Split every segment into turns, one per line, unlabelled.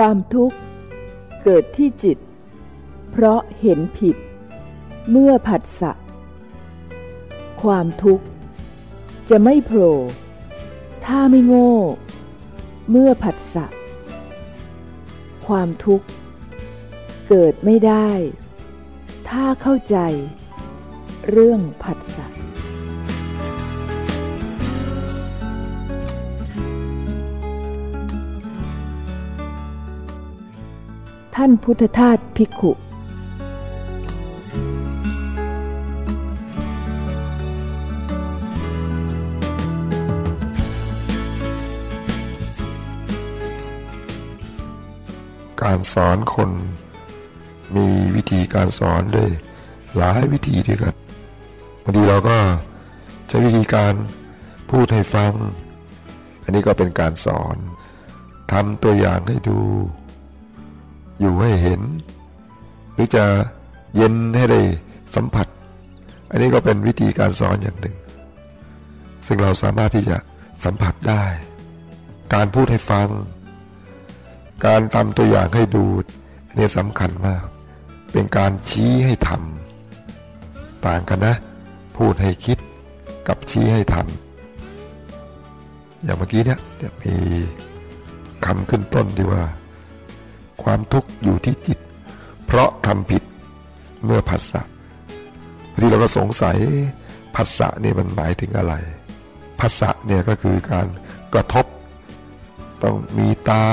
ความทุกข์เกิดที่จิต เพราะเห็นผิด เมื่อผัสสะความทุกข์ จะไม่โผล่ถ้าไม่โง่ เมื่อผัสสะความทุกข์ เกิดไม่ได้ ถ้าเข้าใจ เรื่องผัสสะ ท่านพุทธทาสภิกขุ
การสอนคนมีวิธีการสอนด้วยหลายวิธีด้วยกันบางทีเราก็ใช้วิธีการพูดให้ฟัง อันนี้ก็เป็นการสอนทำตัวอย่างให้ดู อยู่ให้เห็น หรือจะเย็นให้ได้สัมผัส อันนี้ก็เป็นวิธีการสอนอย่างหนึ่ง ซึ่งเราสามารถที่จะสัมผัสได้ การพูดให้ฟัง การทำตัวอย่างให้ดูนี่สำคัญมาก เป็นการชี้ให้ทำต่างกันนะ พูดให้คิดกับชี้ให้ทำอย่างเมื่อกี้เนี่ยจะมีคำขึ้นต้นที่ว่า ความทุกข์อยู่ที่จิต เพราะทำผิดเมื่อผัสสะที่เราก็สงสัยผัสสะนี่มันหมายถึงอะไรผัสสะเนี่ยก็คือการกระทบ ต้องมีตา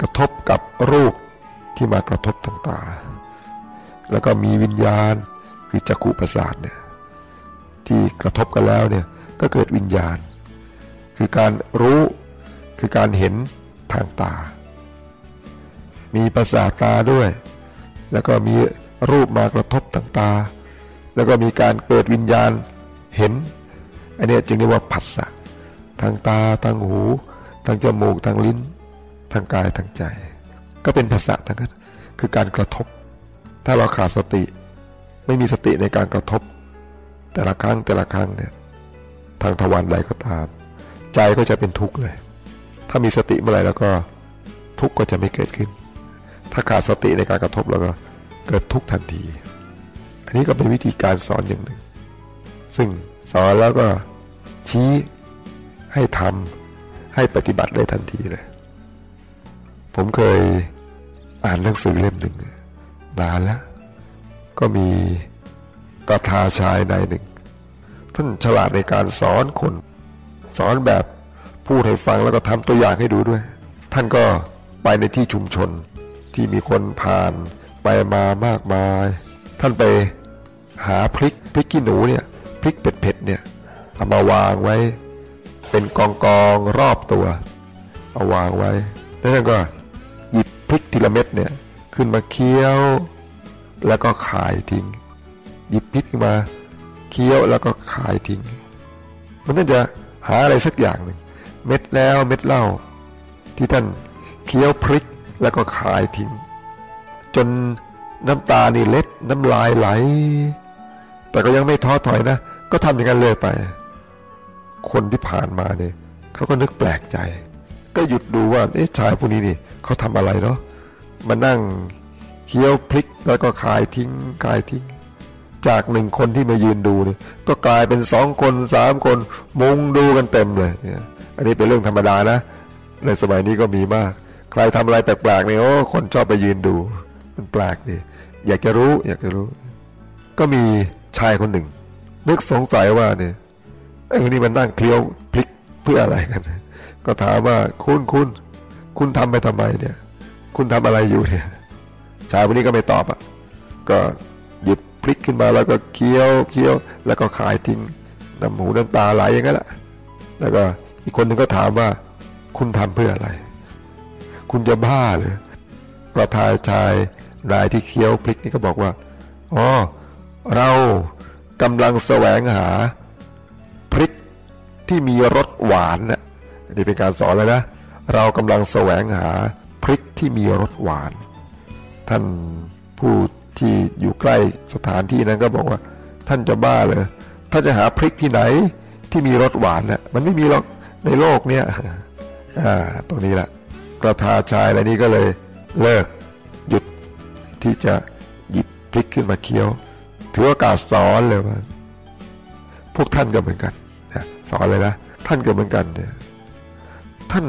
กระทบกับรูปที่มากระทบทางตา แล้วก็มีวิญญาณคือจักขุประสาทเนี่ยที่กระทบกันแล้วเนี่ยก็เกิดวิญญาณ คือการรู้คือการเห็นทางตา มีประสาทตาด้วย แล้วก็มีรูปมากระทบทางตา แล้วก็มีการเกิดวิญญาณเห็น อันนี้จึงเรียกว่าผัสสะทางตาทางหูทางจมูกทางลิ้น ทางกายทางใจ ก็เป็นภาษาทั้งนั้นคือการกระทบ ถ้าเราขาดสติ ไม่มีสติในการกระทบ แต่ละครั้งแต่ละครั้งเนี่ยทางทวารใดก็ตาม ใจก็จะเป็นทุกข์เลย ถ้ามีสติเมื่อไหร่แล้วก็ทุกข์ก็จะไม่เกิดขึ้น ถ้าขาดสติในการกระทบแล้วก็เกิดทุกข์ทันที อันนี้ก็เป็นวิธีการสอนอย่างหนึ่ง ซึ่งสอนแล้วก็ชี้ให้ทำให้ปฏิบัติได้ทันทีเลย ผมเคยอ่านหนังสือเล่มหนึ่งนานแล้ว ก็มีกระทาชายนายหนึ่ง ท่านฉลาดในการสอนคน สอนแบบพูดให้ฟังแล้วก็ทำตัวอย่างให้ดูด้วย ท่านก็ไปในที่ชุมชน ที่มีคนผ่านไปมามากมาย ท่านไปหาพริกพริกขี้หนูเนี่ยพริกเผ็ดๆเนี่ยเอามาวางไว้ เป็นกองกองรอบตัว เอาวางไว้แล้วท่านก็หยิบพริกทีละเม็ดเนี่ยขึ้นมาเคี้ยว แล้วก็ขายทิ้ง หยิบพริกมาเคี้ยวแล้วก็ขายทิ้ง มันน่าจะหาอะไรสักอย่างหนึ่งเม็ดแล้วเม็ดเล่าที่ท่านเคี้ยวพริก แล้วก็คายทิ้ง จนน้ำตานี่เล็ดน้ำลายไหล แต่ก็ยังไม่ท้อถอยนะ ก็ทำอย่างนั้นเลยไป คนที่ผ่านมาเนี่ยเขาก็นึกแปลกใจ ก็หยุดดูว่าเอ๊ะชายผู้นี้นี่เขาทำอะไรเนาะมานั่งเคี้ยวพลิกแล้วก็คายทิ้งคายทิ้ง จากหนึ่งคนที่มายืนดูเนี่ยก็กลายเป็นสองคนสามคน มุงดูกันเต็มเลยเนี่ยอันนี้เป็นเรื่องธรรมดานะ ในสมัยนี้ก็มีมาก ใครทำอะไรแปลกๆเนี่ยโอ้คนชอบไปยืนดู มันแปลกดีอยากจะรู้ อยากจะรู้ ก็มีชายคนหนึ่ง นึกสงสัยว่าเนี่ยไอ้คนนี้มันนั่งเคลียวพลิกเพื่ออะไรกัน ก็ถามว่าคุณคุณคุณทำไปทำไมเนี่ย คุณทำอะไรอยู่เนี่ยชายคนนี้ก็ไม่ตอบอะก็หยิบพลิกขึ้นมาแล้วก็เคี้ยวเคี้ยว แล้วก็ขายทิ้งน้ำหูน้ำตาไหลอย่างนั้นแหละแล้วก็อีกคนหนึ่งก็ถามว่าคุณทำเพื่ออะไร คุณจะบ้าเลยประธานชายนายที่เคี้ยวพริกนี่ก็บอกว่าอ๋อเรากำลังแสวงหาพริกที่มีรสหวานน่ะนี่เป็นการสอนเลยนะ เรากำลังแสวงหาพริกที่มีรสหวาน ท่านผู้ที่อยู่ใกล้สถานที่นั้นก็บอกว่า ท่านจะบ้าเลยถ้าจะหาพริกที่ไหนที่มีรสหวานน่ะมันไม่มีหรอกในโลกเนี้ยอ่าตรงนี้แหละ กระทาชายอะไรนี้ก็เลยเลิกหยุดที่จะหยิบพลิกขึ้นมาเคี้ยว ถือโอกาสสอนเลยว่าพวกท่านก็เหมือนกันนะสอนเลยนะท่านก็เหมือนกันเนี่ยท่าน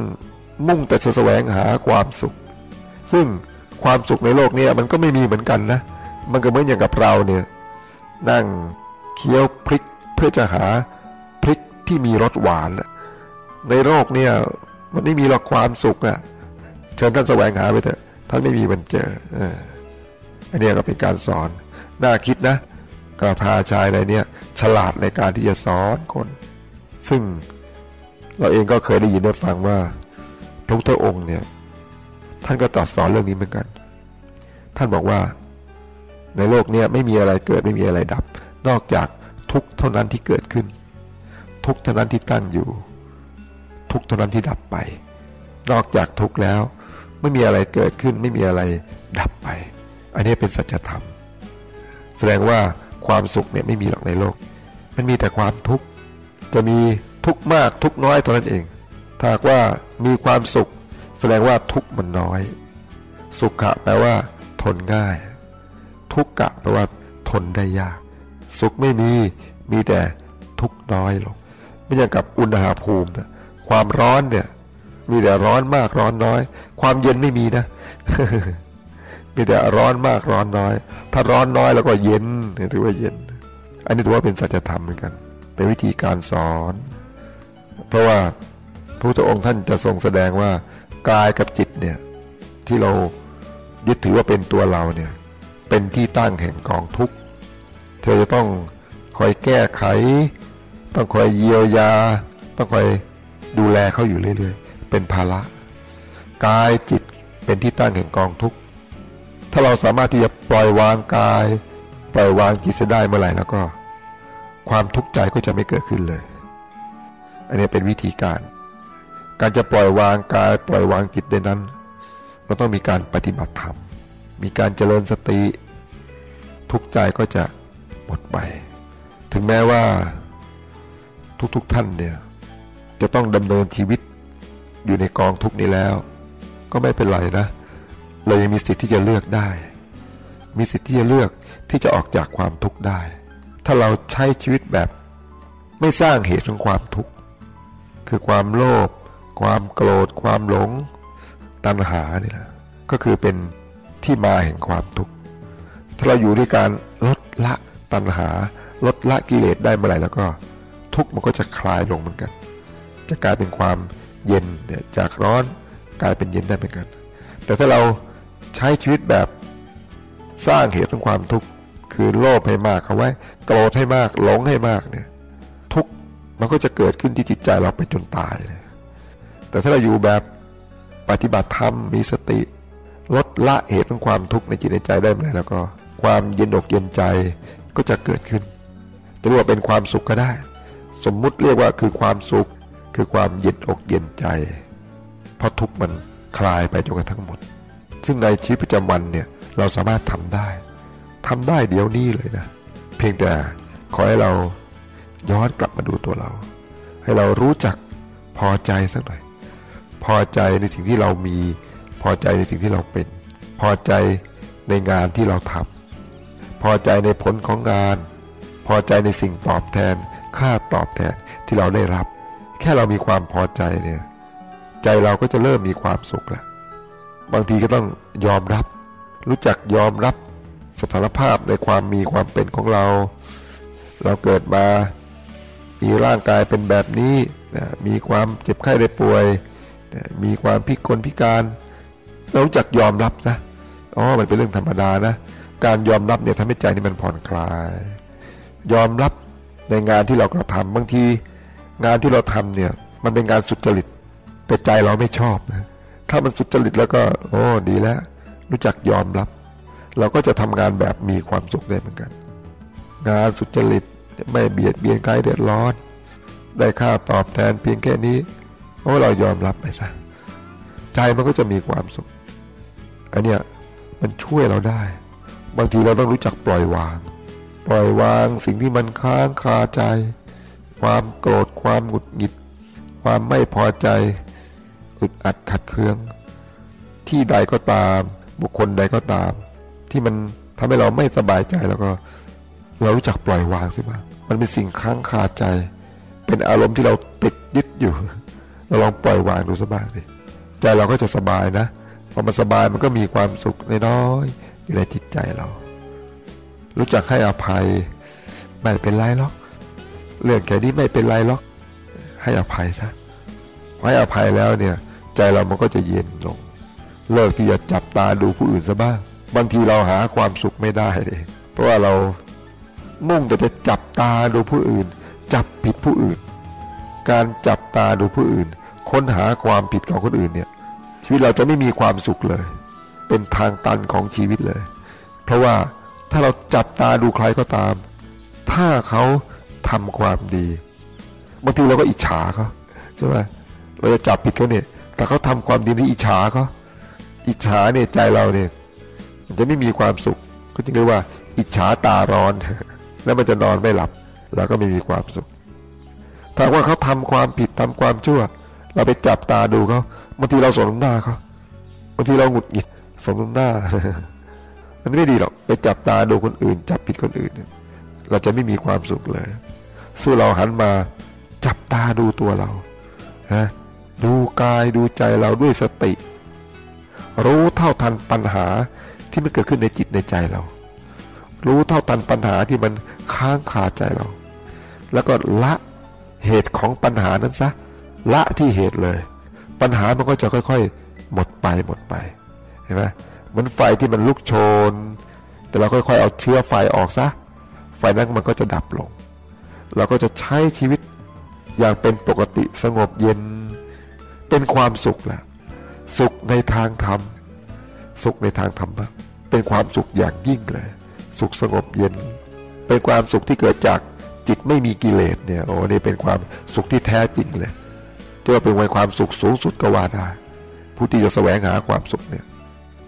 มุ่งแต่จะแสวงหาความสุข ซึ่งความสุขในโลกนี้มันก็ไม่มีเหมือนกันนะ มันก็เหมือนอย่างกับเราเนี่ยนั่งเคี้ยวพริกเพื่อจะหาพริกที่มีรสหวาน ในโลกเนี่ยมันไม่มีหรอกความสุขอะเชิญท่านแสวงหาไปเถอะท่านไม่มีมันเจออันนี้ก็เป็นการสอน น่าคิดนะกระทาชายอะไรเนี่ยฉลาดในการที่จะสอนคน ซึ่งเราเองก็เคยได้ยินได้ฟังว่าพระพุทธองค์เนี่ยท่านก็ตรัสสอนเรื่องนี้เหมือนกัน ท่านบอกว่าในโลกเนี้ไม่มีอะไรเกิดไม่มีอะไรดับ นอกจากทุกเท่านั้นที่เกิดขึ้น ทุกเท่านั้นที่ตั้งอยู่ ทุกเท่านั้นที่ดับไป นอกจากทุกแล้ว ไม่มีอะไรเกิดขึ้นไม่มีอะไรดับไป อันนี้เป็นสัจธรรม แสดงว่าความสุขเนี่ยไม่มีหรอกในโลก มันมีแต่ความทุกข์จะมีทุกข์มากทุกข์น้อยเท่านั้นเอง ถ้าว่ามีความสุข แสดงว่าทุกข์มันน้อย สุขะแปลว่า ทนง่าย ทุกขะแปลว่า ทนได้ยาก สุขไม่มีมีแต่ทุกข์น้อยลงไม่อย่างกับอุณหภูมิ ความร้อนเนี่ย มีแต่ร้อนมากร้อนน้อย ความเย็นไม่มีนะ มีแต่ร้อนมากร้อนน้อย ถ้าร้อนน้อยแล้วก็เย็นถือว่าเย็น อันนี้ถือว่าเป็นสัจธรรมเหมือนกัน เป็นวิธีการสอน เพราะว่าพระพุทธองค์ท่านจะทรงแสดงว่ากายกับจิตเนี่ยที่เรายึดถือว่าเป็นตัวเราเนี่ยเป็นที่ตั้งแห่งกองทุกข์เธอจะต้องคอยแก้ไข ต้องคอยเยียวยา ต้องคอยดูแลเขาอยู่เรื่อย เป็นภาระกายจิตเป็นที่ตั้งแห่งกองทุกข์ถ้าเราสามารถที่จะปล่อยวางกาย ปล่อยวางจิตได้เมื่อไหร่แล้วก็ ความทุกข์ใจก็จะไม่เกิดขึ้นเลย อันนี้เป็นวิธีการ การจะปล่อยวางกาย ปล่อยวางจิตได้นั้นเราต้องมีการปฏิบัติธรรมมีการเจริญสติ ทุกใจก็จะหมดไป ถึงแม้ว่าทุกๆทท่านเนี่ยจะต้องดำเนินชีวิต อยู่ในกองทุกนี้แล้ว ก็ไม่เป็นไรนะ เรายังมีสิทธิ์ที่จะเลือกได้ มีสิทธิ์ที่จะเลือกที่จะออกจากความทุกข์ได้ ถ้าเราใช้ชีวิตแบบไม่สร้างเหตุของความทุกข์คือความโลภความโกรธ ความหลง ตัณหาเนี่ยนะก็คือเป็นที่มาแห่งความทุกข์ถ้าเราอยู่ด้วยการลดละตัณหา ลดละกิเลสได้เมื่อไหร่แล้วก็ ทุกข์มันก็จะคลายลงเหมือนกัน จะกลายเป็นความ เย็นเนี่ยจากร้อนกลายเป็นเย็นได้เหมือนกัน แต่ถ้าเราใช้ชีวิตแบบสร้างเหตุของความทุกข์คือโลภให้มากเอาไว้โกรธให้มากหลงให้มากเนี่ยทุกมันก็จะเกิดขึ้นที่จิตใจเราไปจนตายเลยแต่ถ้าเราอยู่แบบปฏิบัติธรรมมีสติ ลดละเหตุของความทุกข์ในจิตในใจได้ไหมแล้วก็ความเย็นอกเย็นใจก็จะเกิดขึ้นจะเรียกว่าเป็นความสุขก็ได้ สมมุติเรียกว่าคือความสุข คือความเย็นอกเย็นใจ เพราะทุกมันคลายไปจนกระทั่งหมด ซึ่งในชีวิตประจำวันเนี่ยเราสามารถทำได้ทำได้เดี๋ยวนี้เลยนะ เพียงแต่ขอให้เราย้อนกลับมาดูตัวเรา ให้เรารู้จักพอใจสักหน่อย พอใจในสิ่งที่เรามี พอใจในสิ่งที่เราเป็น พอใจในงานที่เราทำพอใจในผลของงาน พอใจในสิ่งตอบแทน ค่าตอบแทนที่เราได้รับ แค่เรามีความพอใจเนี่ย ใจเราก็จะเริ่มมีความสุขแล้วบางทีก็ต้องยอมรับ รู้จักยอมรับสถานภาพในความมีความเป็นของเรา เราเกิดมามีร่างกายเป็นแบบนี้นะมีความเจ็บไข้ได้ป่วยนะมีความพิกลพิการ เรารู้จักยอมรับซะอ๋อมันเป็นเรื่องธรรมดานะการยอมรับเนี่ยทำให้ใจนี่มันผ่อนคลาย ยอมรับในงานที่เรากระทำบางที งานที่เราทำเนี่ย มันเป็นงานสุจริต แต่ใจเราไม่ชอบนะถ้ามันสุจริตแล้วก็ โอ้ดีแล้ว รู้จักยอมรับ เราก็จะทำงานแบบมีความสุขได้เหมือนกัน งานสุจริตไม่เบียดเบียนใครเดือดร้อน ได้ค่าตอบแทนเพียงแค่นี้เพราะเรายอมรับไปซะใจมันก็จะมีความสุขอันเนี้ยมันช่วยเราได้ บางทีเราต้องรู้จักปล่อยวาง ปล่อยวางสิ่งที่มันค้างคาใจ ความโกรธความหงุดหงิด ความไม่พอใจ อึดอัดขัดเคือง ที่ใดก็ตาม บุคคลใดก็ตาม ที่มันทำให้เราไม่สบายใจแล้วก็ เรารู้จักปล่อยวางสิบ้างมันเป็นสิ่งค้างคาใจ เป็นอารมณ์ที่เราติดยึดอยู่ เราลองปล่อยวางดูสักบางดิใจเราก็จะสบายนะพอมันสบายมันก็มีความสุขน้อยๆอยู่ในจิตใจเรา รู้จักให้อภัยไม่เป็นไรหรอก เรื่องแค่นี้ไม่เป็นไรหรอก ให้อภัยซะให้อภัยแล้วเนี่ย ใจเรามันก็จะเย็นลง เลิกที่จะจับตาดูผู้อื่นซะบ้างบางทีเราหาความสุขไม่ได้เลยเพราะว่าเรามุ่งแต่จะจับตาดูผู้อื่น จับผิดผู้อื่น การจับตาดูผู้อื่น ค้นหาความผิดของคนอื่นเนี่ยชีวิตเราจะไม่มีความสุขเลย เป็นทางตันของชีวิตเลย เพราะว่าถ้าเราจับตาดูใครก็ตาม ถ้าเขา ทำความดีบางทีเราก็อิจฉาเขาใช่ไหมเราจะจับผิดเขาเนี่ยแต่เขาทำความดีนี่อิจฉาเขาอิจฉาเนี่ยใจเราเนี่ยมันจะไม่มีความสุข ก็จึงเรียกว่า อิจฉาตาร้อน แล้วมันจะนอนไม่หลับเราก็ไม่มีความสุขถ้าว่าเขาทำความผิดทำความชั่ว เราไปจับตาดูเขาบางทีเราสนหน้าเขาบางทีเราหงุดหงิดสนหน้า มันไม่ดีหรอกไปจับตาดูคนอื่น จับผิดคนอื่น เราจะไม่มีความสุขเลย สู้เราหันมาจับตาดูตัวเราฮะดูกายดูใจเราด้วยสติ รู้เท่าทันปัญหาที่มันเกิดขึ้นในจิตในใจเรา รู้เท่าทันปัญหาที่มันค้างคาใจเรา แล้วก็ละเหตุของปัญหานั้นซะละที่เหตุเลย ปัญหามันก็จะค่อยๆ หมดไปหมดไปเห็นไหมมือนไฟที่มันลุกโชน แต่เราค่อยๆ เอาเชื้อไฟออกซะไฟนั้นมันก็จะดับลง เราก็จะใช้ชีวิตอย่างเป็นปกติสงบเย็น เป็นความสุขแหละสุขในทางธรรม สุขในทางธรรมะเป็นความสุขอย่างยิ่งเลย สุขสงบเย็น เป็นความสุขที่เกิดจากจิตไม่มีกิเลสเนี่ยโอ้นี่เป็นความสุขที่แท้จริงเลยจะว่าเป็นความสุขสูงสุดก็ว่าได้ผู้ที่จะแสวงหาความสุขเนี่ย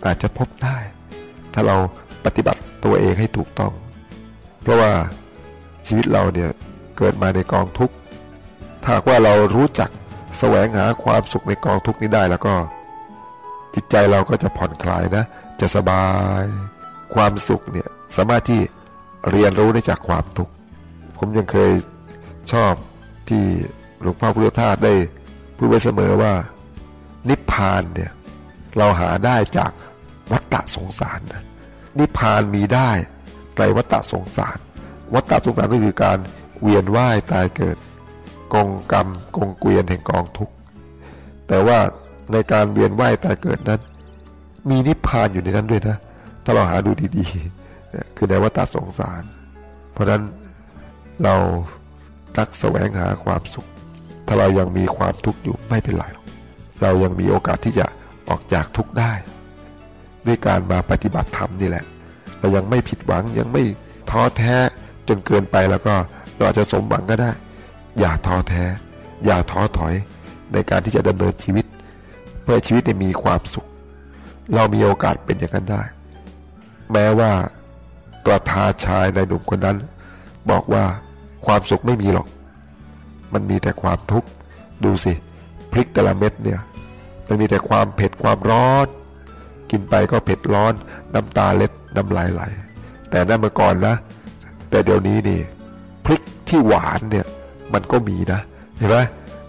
อาจจะพบได้ ถ้าเราปฏิบัติตัวเองให้ถูกต้อง เพราะว่าชีวิตเราเนี่ย กิดมาในกองทุกข์ถ้าว่าเรารู้จักแสวงหาความสุขในกองทุกข์นี้ได้แล้วก็ จิตใจเราก็จะผ่อนคลายนะ จะสบาย ความสุขเนี่ยสามารถที่เรียนรู้ได้จากความทุกข์ผมยังเคยชอบที่หลวงพ่อพุทธทาสได้พูดไว้เสมอว่า นิพพานเนี่ยเราหาได้จากวัฏฏะสงสารนะนิพพานมีได้ไตรวัฏฏะสงสาร วัฏฏะสงสารก็คือการ เวียนว่ายตายเกิด กองกรรมกองเกวียนแห่งกองทุกข์แต่ว่าในการเวียนว่ายตายเกิดนั้น มีนิพพานอยู่ในนั้นด้วยนะ ถ้าเราหาดูดีๆ คือในวัฏสงสาร เพราะนั้นเราตักแสวงหาความสุข ถ้าเรายังมีความทุกข์อยู่ไม่เป็นไรเรายังมีโอกาสที่จะออกจากทุกข์ได้ ด้วยการมาปฏิบัติธรรมนี่แหละ เรายังไม่ผิดหวังยังไม่ท้อแท้จนเกินไปแล้วก็ เราอาจจะสมหวังก็ได้ อย่าท้อแท้ อย่าท้อถอยในการที่จะดำเนินชีวิต เพื่อชีวิตได้มีความสุข เรามีโอกาสเป็นอย่างนั้นได้ แม้ว่ากระทาชายในหนุ่มคนนั้น บอกว่าความสุขไม่มีหรอก มันมีแต่ความทุกข์ดูสิพริกแต่ละเม็ดเนี่ยมันมีแต่ความเผ็ดความร้อน กินไปก็เผ็ดร้อน น้ำตาเล็ดน้ำลายไหล แต่นั่นเมื่อก่อนนะ แต่เดี๋ยวนี้นี่ ที่หวานเนี่ยมันก็มีนะเห็นไหม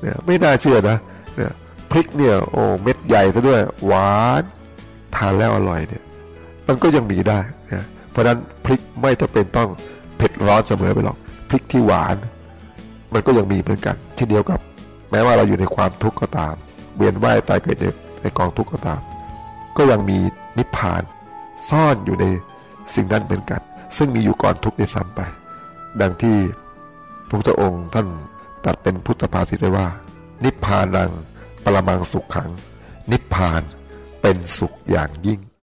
เนี่ยไม่น่าเชื่อนะเนี่ยพริกเนี่ยโอ้เม็ดใหญ่ซะด้วยหวานทานแล้วอร่อยเนี่ยมันก็ยังมีได้เนี่ยเพราะฉะนั้นพริกไม่จำเป็นต้องเผ็ดร้อนเสมอไปหรอกพริกที่หวาน มันก็ยังมีเหมือนกันเช่นเดียวกับ แม้ว่าเราอยู่ในความทุกข์ก็ตาม เวียนว่ายตายเกิดในกองทุกข์ก็ตาม ก็ยังมีนิพพานซ่อนอยู่ในสิ่งนั้นเหมือนกัน ซึ่งมีอยู่ก่อนทุกข์ในซ้ำไป ดังที่ ระพุทธองค์ท่านตัดเป็นพุทธภาษิตไว้ว่า นิพพานังปรมังสุขขัง นิพพานเป็นสุขอย่างยิ่ง